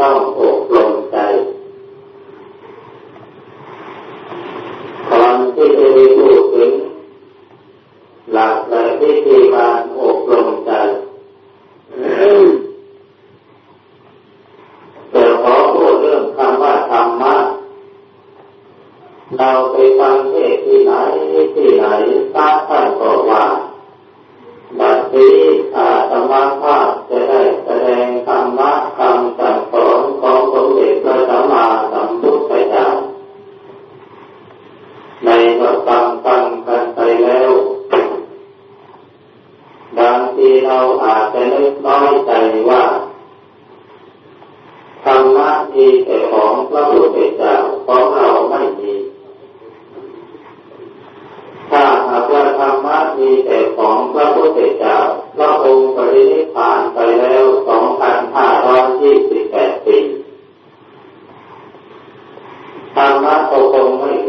ต้องโอ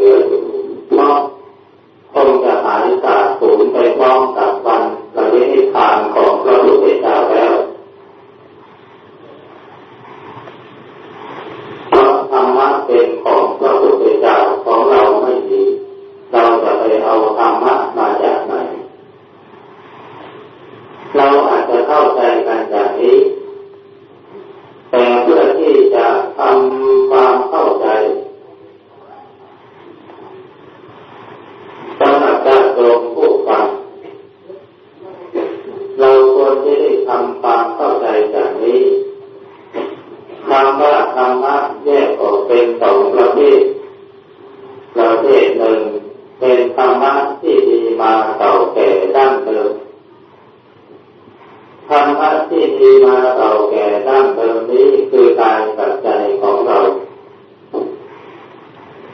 Thank you. ธรรมะที่มีมาเก่าแก่ดั้งเดิมนี้คือการปัจจของเรา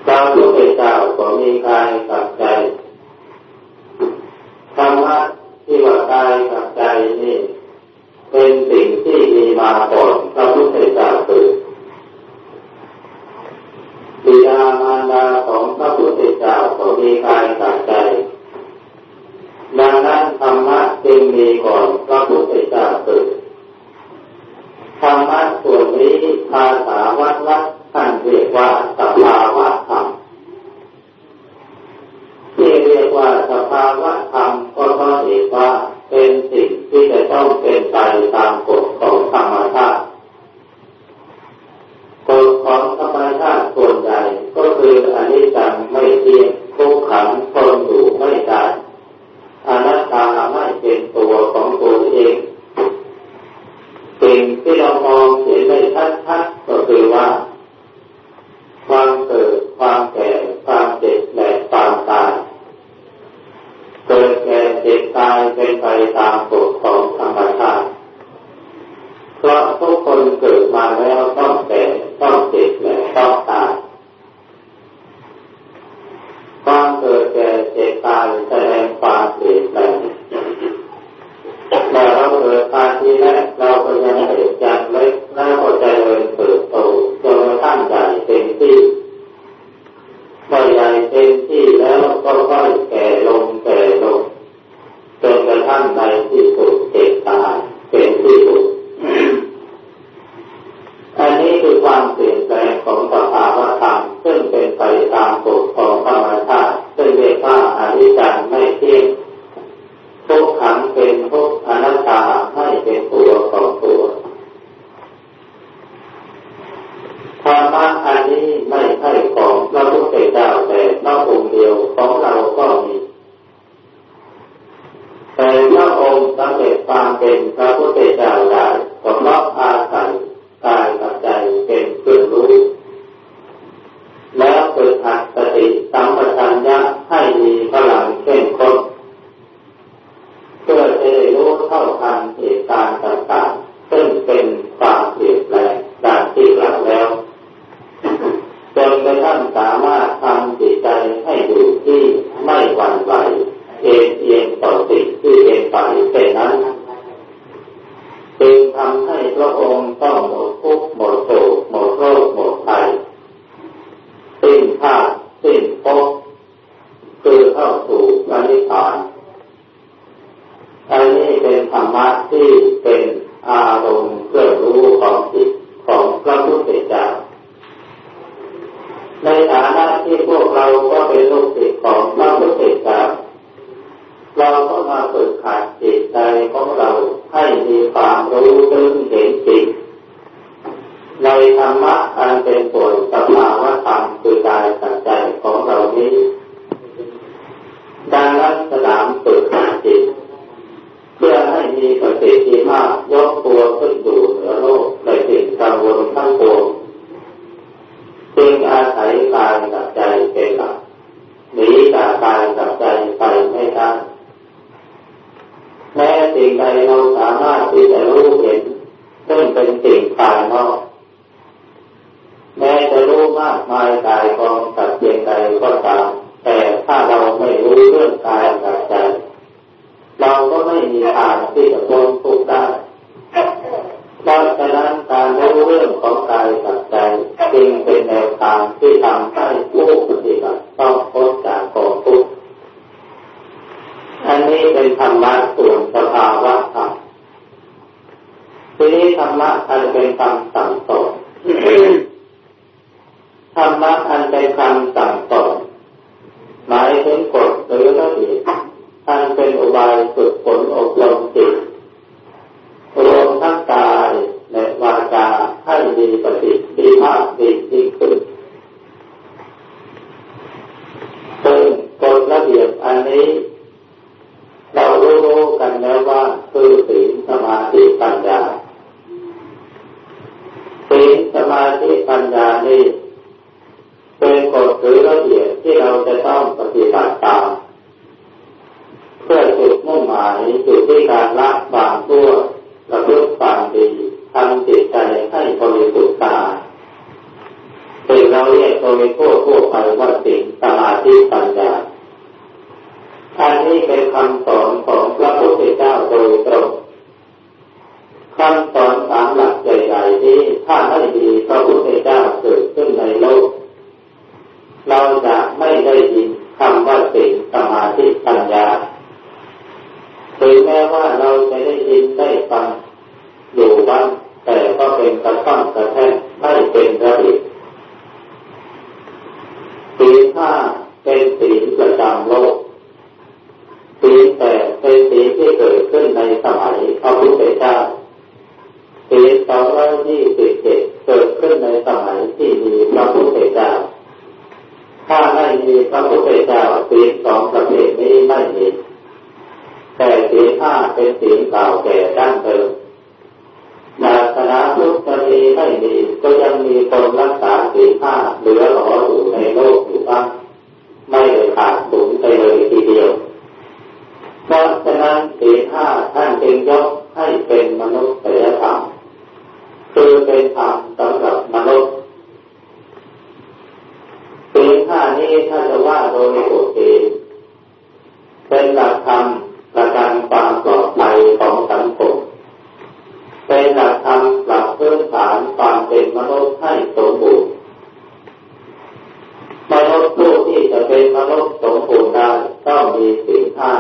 พาะพุทธเจ้าก็มีกายกับใจธรรมะที่ว่ากายกับใจนี่เป็นสิ่งที่มีมาก่อนพระพุทธเจ้าคือปิดามารดาของพระพุทธเจ้าก็มีกายกับใจ ดังนั้นธรรมะ จึงมีก่อนพระพุทธเจ้าเกิดธรรมะส่วนนี้ภาษาวัดวัดท่านเรียกว่าสภาวะธรรมที่เรียกว่าสภาวะธรรมก็เพราะเหตุว่าเป็นสิ่งที่จะต้องเป็นไปตามกฎของธรรมชาติกฎของธรรมชาติส่วนใหญ่ก็คืออนิจจังไม่เที่ยง ไปตามกฎ เป็นสิ่งภายนอก แม้จะรู้มากมายกายกองสัตว์เพียงใดก็ตาม แต่ถ้าเราไม่รู้เรื่องกายกับใจ เราก็ไม่มีทางที่จะพ้น รมะอันเป็นคำสั่งสอนธรรมะอันเป็นคำสั่งึ้นในสมัยที่มีพระพุทธเจ้า ถ้าไม่มีพระพุทธเจ้าศีลสองประเภทนี้ไม่มีแต่ศีลห้าเป็นศีลเก่าแก่ดั้งเดิมศาสนาพุทธมีไม่มีก็ยังมีคนรักษาศีลห้าเหลือหลออยู่ในโลกอยู่บ้างไม่เด้ขาดสูงไปเลยทีเดียวเพราะฉะนั้นศีลห้าท่านจึงยกให้เป็นมนุษยธรรม คือเป็นธรรมสำหรับมนุษย์ปีลห้านี้ถ้าจะว่าโดยโอเคเป็นหลักธรรมประกันความปลอดภัยของสังคม เป็นหลักธรรมหลักพื้นฐานความเป็นมนุษย์ให้สมบูรณ์มนุษย์ผู้ที่จะเป็นมนุษย์สมบูรณ์ได้ต้องมีศีลห้า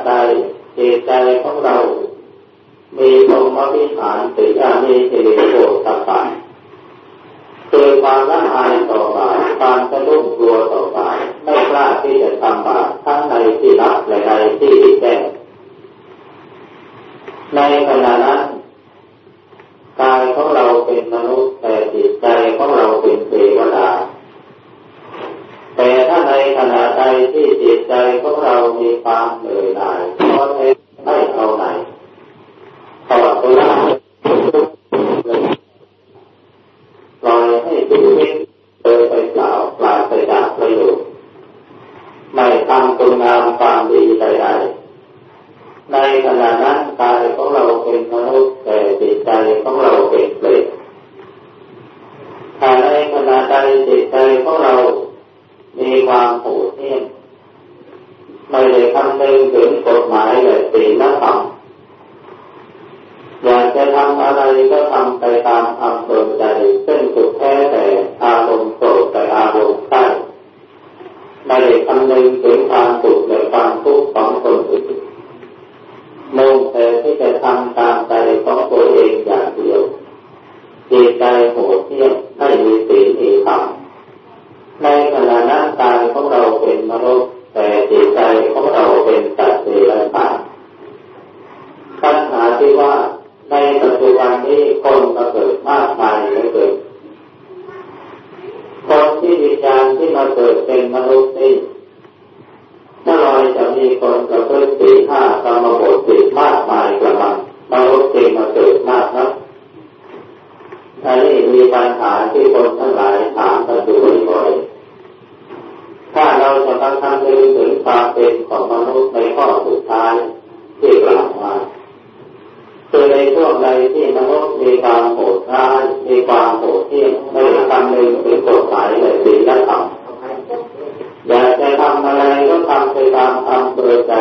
ขณะใดจิตใจของเรา มีพรหมวิหารติยามีสิริโภตตาเกิดความละอายต่อบาปความสะดุ้งกลัวต่อบาปไม่กล้าที่จะทำบาปทั้งในที่รับและในที่แจ้งในขณะนั้นกายของเราเป็นมนุษย์แต่จิตใจของเราเป็นเทวดาแต่ถ้า ขณะใดที่จิตใจของเรามีความเหนื่อยหน่ายเพราะไม่เอาไหน ได้คำนึงถึงกฎหมายและศีลธรรมอยากจะทำอะไรก็ทำไปตามอำเภอใจซึ่งสุดแท้แต่อารมณ์โกรธแต่อารมณ์ใต้ไม่ได้คำนึงถึงความสุขและความทุกข์ของคนอื่นมุ่งแต่ที่จะทำตามใจของตัวเองอย่างเดียวจิตใจโหดเที่ยมไม่มีศีลมีธรรมในขณะนั้นกายของเราเป็นมนุษย แต่จิตใจของเราเป็นสัตว์เดรัจฉานปัญหาที่ว่าในปัจจุบันนี้คนก็เกิดมากมายเหลือเกินคนที่วิญญาณที่มาเกิดเป็นมนุษย์นี่ถ้าเราจะมีคนกระเพื่อสี่ห้ากรรมบทสิมากมายกระมังมนุษย์จึงมาเกิดมากนะอันนี้มีปัญหาที่คนทั้งหลายถามกันอยู่บ่อย ถ้าเราจะมาทำถึงความเป็นของมนุษย์ในข้อสุดท้ายที่กล่าวมาคือในช่วงใดที่มนุษย์มีความโหดร้ายมีความโหดเที่ยงไม่ทำหนึ่งเป็นกฎหมายและศีลธรรมอยากจะทำอะไรก็ทำไปตามอำเภอใจ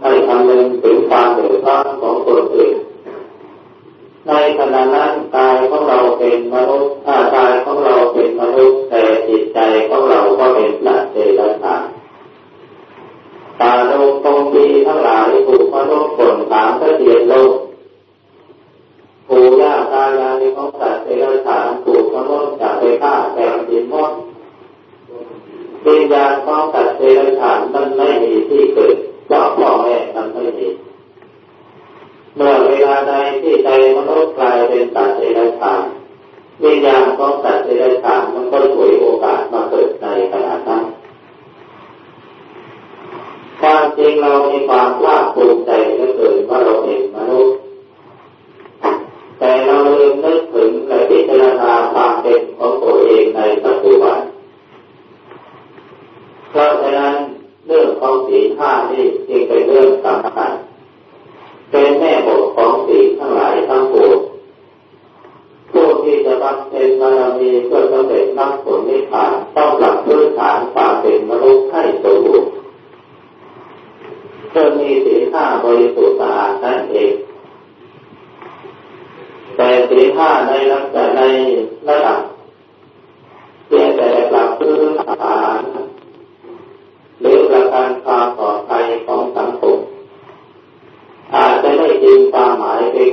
ไม่คำนึงถึงความเดือดร้อนของคนอื่น ในขณะนั้นกายของเราเป็นมนุษย์ถ้ากายของเราเป็นมนุษย์แต่จิตใจของเราก็เป็นสัตว์เดรัจฉานตาโลกตรงดีทั้งหลายถูกมนุษย์ผลถามก็เดียดโลกปู่ย่าตายายของสัตว์เดรัจฉานถูกมนุษย์จับไปฆ่าแข่งดินมดวิญญาณของสัตว์เดรัจฉานมันไม่มีที่เกิดเพราะพ่อแม่มันไม่มีเมื่อเวลาใดที่ใจ วิญญาณของสัตว์เดรัจฉามมันก็ถวยโอกาสมาเกิดในขณะนั้นความจริงเรามีความภาคภูมิใจเหลือเกินว่าเราเป็น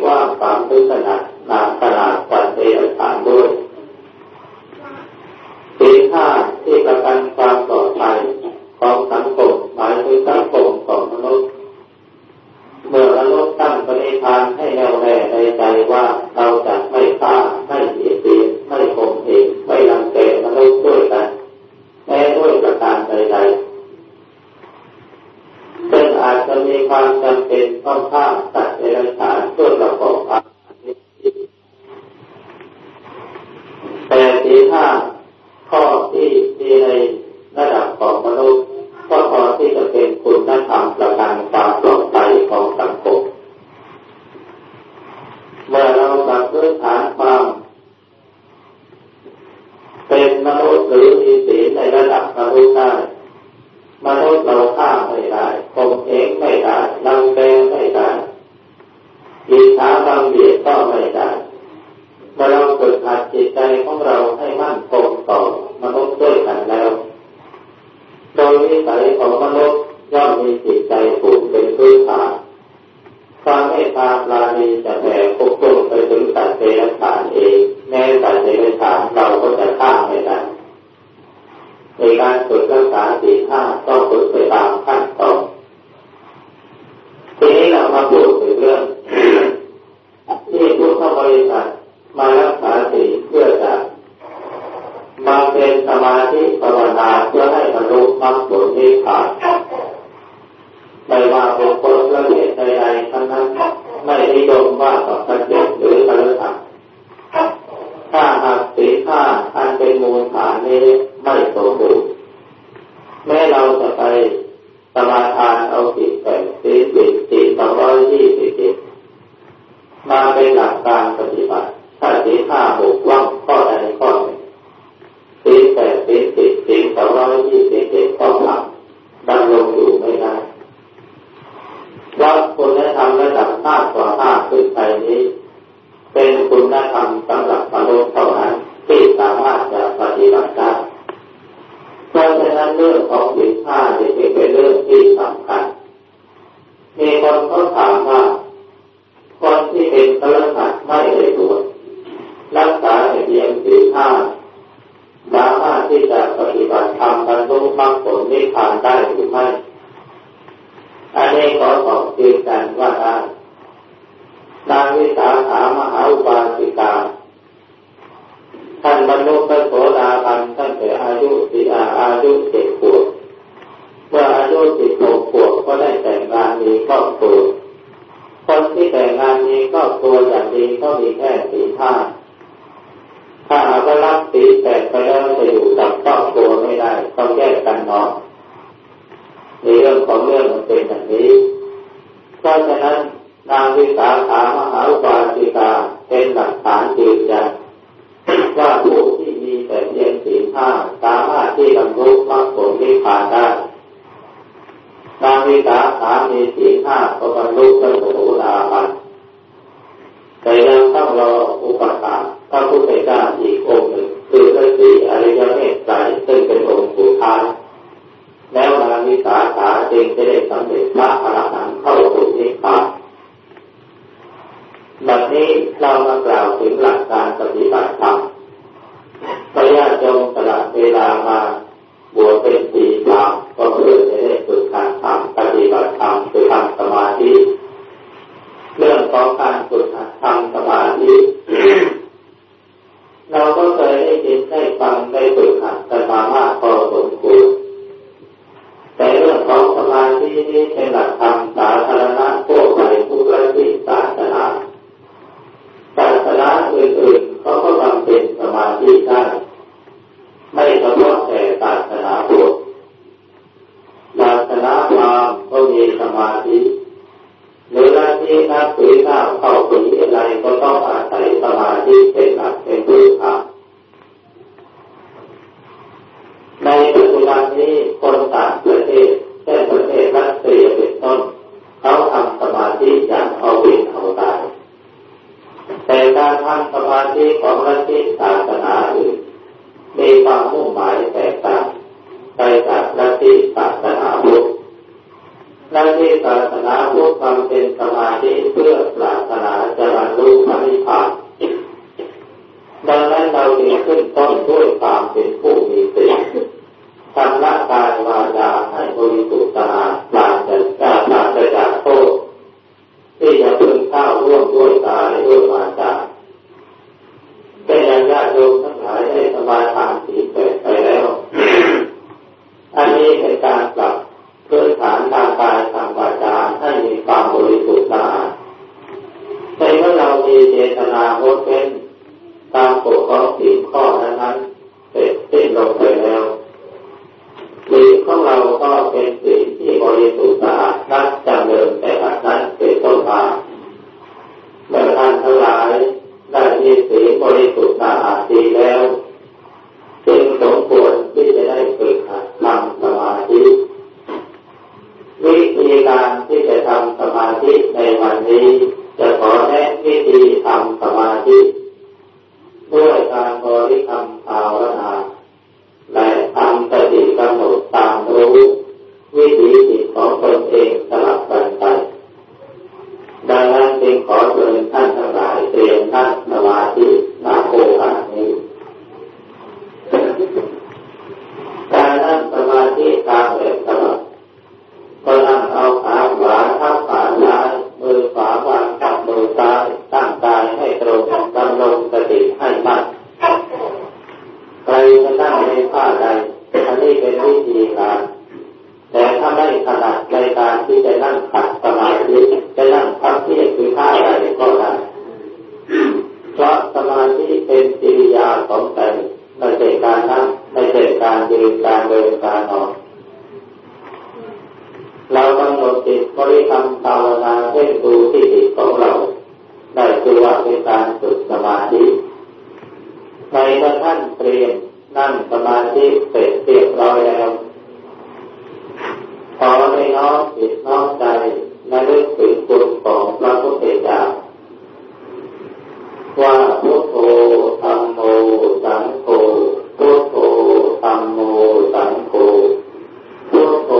ว่างความทึขนาด นุษย์เราฆ่าไม่ได้คมเองไม่ได้ลังแกไม่ได้อิจฉาบังเบียดก็ไม่ได้เมื่อเราฝึกหัดจิตใจของเราให้มั่นคงต่อมนุษย์ด้วยกันแล้วโดยนิสัยของมนุษย์ย่อมมีจิตใจผูกเป็นพื้นฐานความเมตตาปราณีจะแผ่ปกคลุมไปถึงสัตว์เดรัจฉานเองแม้สัตว์เดรัจฉานเราก็จะฆ่าไม่ได้ ในการฝึกรักษาศีลห้าต้องฝึกไปตามขั้นตอนทีนี้เรามาพูดถึงเรื่องที่ผู้เข้าบริษัทมารักษาศีลเพื่อจะมาเป็นสมาธิภาวนาเพื่อให้บรรลุมรรคผลนิพพานไม่ว่าบุคคลละเอียดใดๆทั้งนั้นไม่ได้ยมว่ากับประเจ รรลุพระโสดาบันตั้งแต่อายุสี่อายุเจ็ดขวบเมื่ออายุสิบหกขวบก็ได้แต่งงานมีครอบครัวคนที่แต่งงานมีครอบครัวอย่างดีก็มีแค่สี่ห้าถ้าหากว่ารับสีแปดไปแล้วจะอยู่กับครอบครัวไม่ได้ต้องแยกกันนอนในเรื่องของเรื่องมันเป็นอย่างนี้เพราะฉะนั้นนางวิสาขามหาอุบาสิกาเป็นหลักฐานยืนยัน ห้าสามารถที่บรรลุมรรคผลนิพพานได้นางวิสาขามีสีห้าก็บรรลุพระโสดาบันแต่ยังต้องรออุปสรรคพระพุทธเจ้าอีกองค์หนึ่งคือพระศรีอริยเมตไตรซึ่งเป็นองค์สุดท้ายแล้วนางวิสาขาจึงจะได้สำเร็จพระอรหันต์เข้าสู่นิพพานแบบนี้เรามากล่าวถึงหลักการปฏิบัติธรรม เวลามาบวชเป็นปีธรรมก็เพื่อจะได้ฝึกการทำปฏิบัติธรรมคือทำสมาธิเรื่องของการฝึกทำสมาธิเราก็เคยได้ยินได้ฟังได้ฝึกหัดกันมามากพอสมควรแต่เรื่องของสมาธินี้เป็นหลักธรรมสา มีสมาธิหรือหน้าที่นักสือข้าเข้าปีอะไรก็ต้องอาศัยสมาธิเป็นหลักเป็นพื้นฐานในปัจจุบันนี้คนต่างประเทศเช่นประเทศรัสเซียเป็นต้นเขาทำสมาธิอย่างเอาวิ่งเอาตายแต่การทำสมาธิของรัฐที่ศาสนาอื่นมีความมุ่งหมายแตกต่างไปจากรัฐที่ศาสนาพุทธ รัฐที่ศาสนาพุทธทำเป็นสมาธิเพื่อปรารถนาจะบรรลุพระนิพพานดังนั้นเราจึงขึ้นต้นด้วยความเป็นผู้มีศีลทำละกายวาจาให้บริสุทธิ์สะอาดปราศจากปราศจากโทษที่จะพึงข้าวร่วมด้วยกายด้วยวาจาเป็นอย่างญาติโยมทั้งหลายได้สมาทานสีแปดไปแล้ว อันนี้เป็นการปรับ ความบริสุทธิ์สะอาดแต่เมื่อเรามีเจตนางดเป็นตามปกฎของสี่ข้อนั้นเสร็จสิ้นลงไปแล้วสี่ของเราก็เป็นสี นั่งในท่าใดอันนี้เป็นวิธีการแต่ถ้าไม่ถนัดในการที่จะนั่งขัดสมาธิจะนั่งพักที่คือท่าใดก็ได้เพราะสมาธิเป็นจิริยาของใจไม่ใช่การนั่งไม่ใช่การยืนการเดินการนอนเรากำหนดจิตบริกรรมภาวนาเพ่งดูที่จิตของเรา ได้ตัว่เป็นการฝึกสมาธิในเมื่อท่านเปลี่ยน นั่งสมาธิเสร็จเรียบร้อยแล้วพอให้น้อมจิตน้อมใจใระลึกถึงคุของพระพุทธเจ้าว่าพุทโธธรรมโมสังโฆพุทโธธรรมโมสังโฆพุทโธ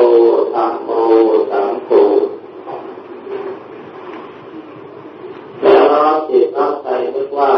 ธรรมโมสังโฆแล้วน้อมจิตน้อมใจนึกว่า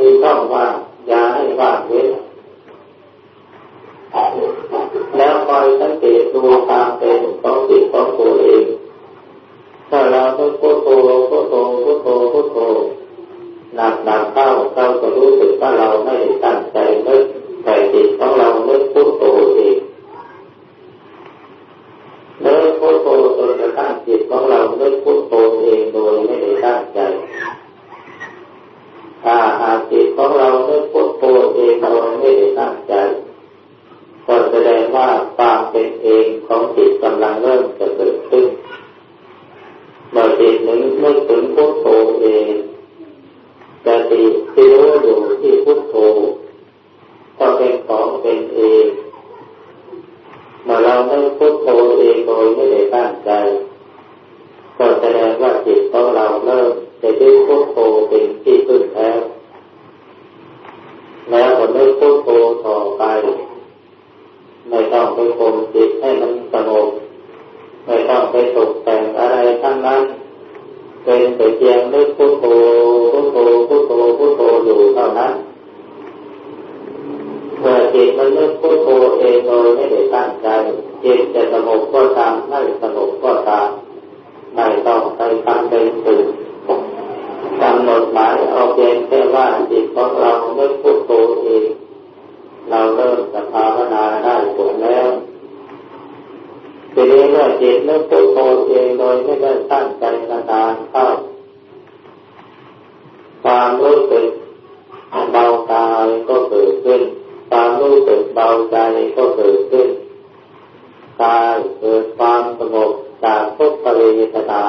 มีช่呀 ว่าจิตของเราไม่พุทโธเองเราเริ่มจะภาวนาได้ผลแล้วทีนี้เมื่อจิตไม่พุทโธเองโดยไม่ได้ตั้งใจนานเข้าความรู้สึกเบากายก็เกิดขึ้น ความรู้สึกเบาใจก็เกิดขึ้นกายเกิดความสงบจากทุกขเวทนา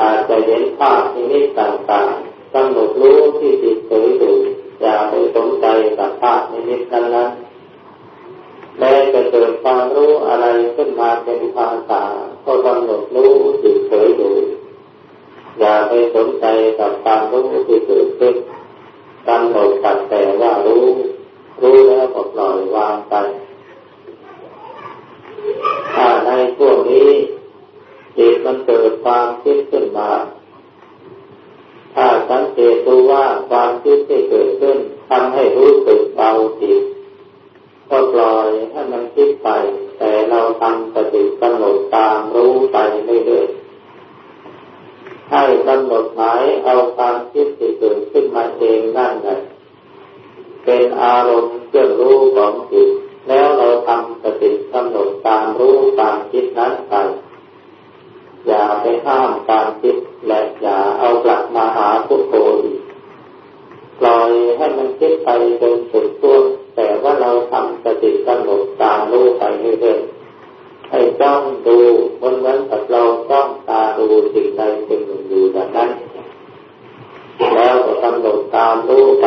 อาจจะเห็นภาพนิมิตต่างๆกำหนดรู้ที่จิตเฉยอยู่อย่าไปสนใจกับภาพนิมิตนั้นๆแม้จะเกิดความรู้อะไรขึ้นมาเป็นภาษาก็กำหนดรู้จิตเฉยอยู่อย่าไปสนใจกับความรู้ที่เกิดขึ้นกำหนดตัดแต่ว่ารู้ รู้แล้วก็ปล่อยวางไปถ้าในช่วงนี้ ตมันเกิดความคิดขึ้นมา ถ้าสังเกตดูว่าความคิดที่เกิดขึ้นทำให้รู้สึกเบาจิตก็ปล่อยให้มันคิดไป แต่เราทำสติกำหนดตามรู้ไปเรื่อยให้กำหนดหมายเอาความคิดที่เกิดขึ้นมาเองนั่นแหละเป็นอารมณ์เครื่องรู้ของจิตแล้วเราทำสติกำหนดตามรู้ตามคิดนั้นไป อย่าไปห้ามการคิดและอย่าเอากลับมาหาพุทโธอีกปล่อยให้มันคิดไปจนสุดตัวแต่ว่าเราทำสติกำหนดตามรู้ไปเรื่อยๆให้จ้องดูมันเหมือนกับเราจ้องตาดูสิ่งใดสิ่งหนึ่งอยู่แบบนั้นแล้วก็กำหนดตามรู้ไป